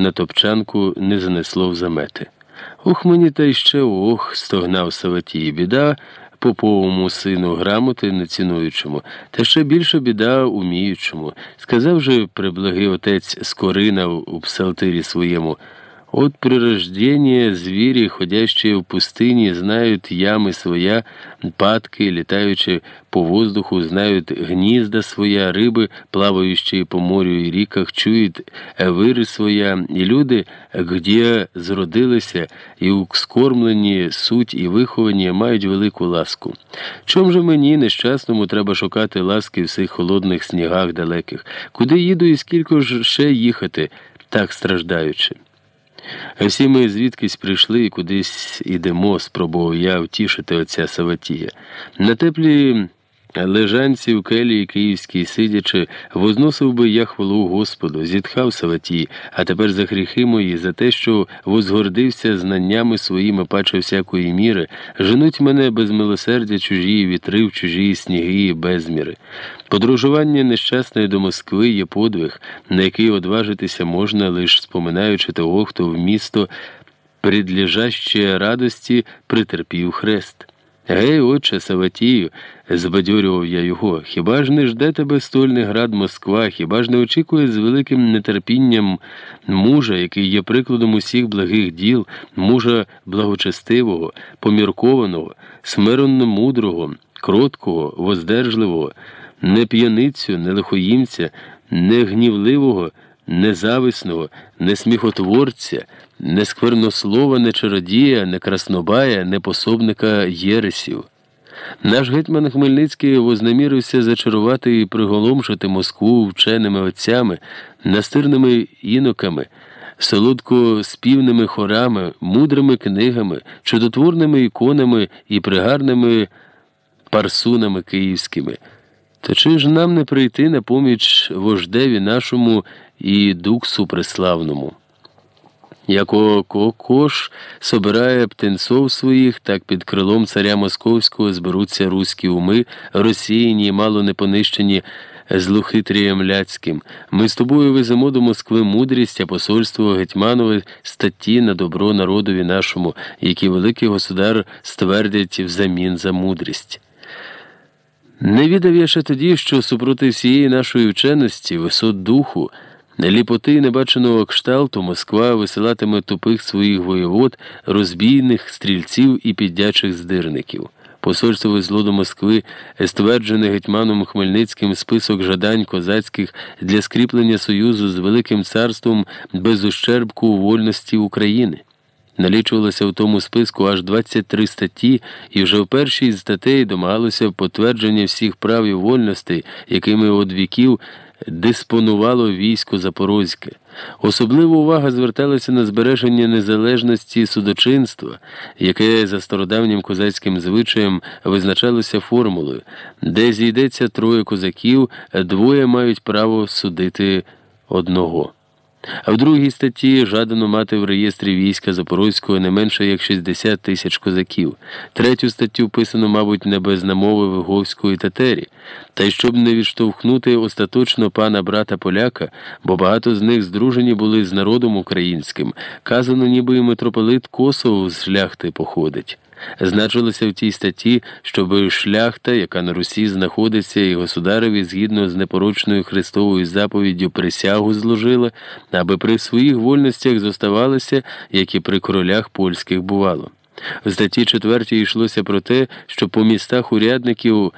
на топчанку не занесло в замети. Ох мені та й ще ох, стогнав Саватій. Біда поповому сину грамоти не цінуючому, та ще більше біда уміючому. Сказав же приблагий отець Скоринав у псалтирі своєму. От при рождении звери, ходящие в пустыне, знают ямы своя, падки, летаючи по воздуху, знают гнізда своя, риби, плаваючі по морю і ріках, чують вири своя, і люди, где зродилися, і у скормлені суть і виховані, мають велику ласку. Чом же мені, нещасному, треба шукати ласки в цих холодних снігах далеких? Куди їду і скільки ж ще їхати, так страждаючи? Всі ми звідкись прийшли і кудись ідемо, спробував я втішити отця Саватія. На теплі лежанці в келії київській сидячи, возносив би я хвалу Господу, зітхав Саватій, а тепер за гріхи мої, за те, що возгордився знаннями своїми, паче всякої міри, женуть мене без милосердя чужі вітри, в чужі сніги і безміри. Подорожування нещасної до Москви є подвиг, на який одважитися можна, лише споминаючи того, хто в місто предлежащої радості притерпів хрест. Гей, отче Саватію, збадьорював я його, хіба ж не жде тебе стольний град Москва, хіба ж не очікує з великим нетерпінням мужа, який є прикладом усіх благих діл, мужа благочестивого, поміркованого, смиренно мудрого, кроткого, воздержливого, не п'яницю, не лихоїмця, не гнівливого, независного, не сміхотворця, не сквернослова, не чародія, не краснобая, не пособника єресів. Наш гетьман Хмельницький вознамірився зачарувати і приголомшити Москву вченими отцями, настирними іноками, солодко співними хорами, мудрими книгами, чудотворними іконами і пригарними парсунами київськими. Та чи ж нам не прийти на поміч вождеві нашому і дуксу преславному? Яко кокош собирає птенцов своїх, так під крилом царя Московського зберуться руські уми, розсіяні і мало не понищені злухитрієм ляцьким. Ми з тобою веземо до Москви мудрість, а посольство Гетьманове статті на добро народові нашому, які великий государ ствердять взамін за мудрість. Не відав я ще тоді, що супроти всієї нашої вченості, висот духу, ліпоти небаченого кшталту Москва висилатиме тупих своїх воєвод, розбійних стрільців і піддячих здирників. Посольство везло до Москви, стверджений гетьманом Хмельницьким список жадань козацьких для скріплення союзу з Великим царством без ущербку вольності України. Налічувалося в тому списку аж 23 статті, і вже в першій з статей домагалося потвердження всіх прав і вольностей, якими од віків диспонувало військо Запорозьке. Особлива увага зверталася на збереження незалежності судочинства, яке за стародавнім козацьким звичаєм визначалося формулою, де зійдеться троє козаків, двоє мають право судити одного. А в другій статті жадано мати в реєстрі війська Запорозького не менше як 60 тисяч козаків. Третю статтю вписано, мабуть, не без намови Виговської татері. Та й щоб не відштовхнути остаточно пана брата поляка, бо багато з них здружені були з народом українським. Казано, ніби і митрополит Косов з шляхти походить. Значилося в тій статті, щоб шляхта, яка на Русі знаходиться, і государеві згідно з непорочною Христовою заповіддю присягу зложила, аби при своїх вольностях зоставалася, як і при королях польських бувало. В статті 4 йшлося про те, що по містах урядників.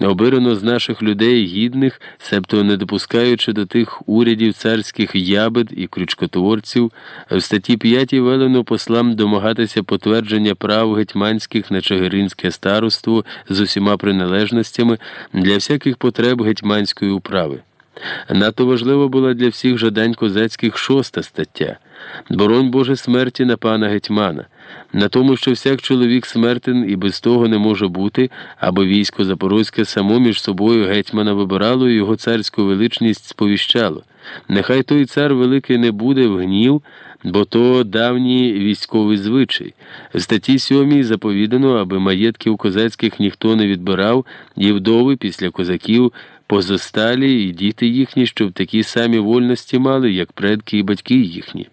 Обирано з наших людей гідних, себто не допускаючи до тих урядів царських ябед і крючкотворців, в статті 5 велено послам домагатися потвердження прав гетьманських на Чигиринське староство з усіма приналежностями для всяких потреб гетьманської управи. Надто важлива була для всіх жадань козацьких шоста стаття боронь Боже смерті на пана гетьмана, на тому, що всяк чоловік смертен і без того не може бути, аби військо Запорозьке само між собою гетьмана вибирало і його царську величність сповіщало. Нехай той цар великий не буде в гнів, бо то давній військовий звичай. В статті сьомій заповідано, аби маєтків козацьких ніхто не відбирав, і вдови після козаків позосталі, і діти їхні, щоб такі самі вольності мали, як предки і батьки їхні.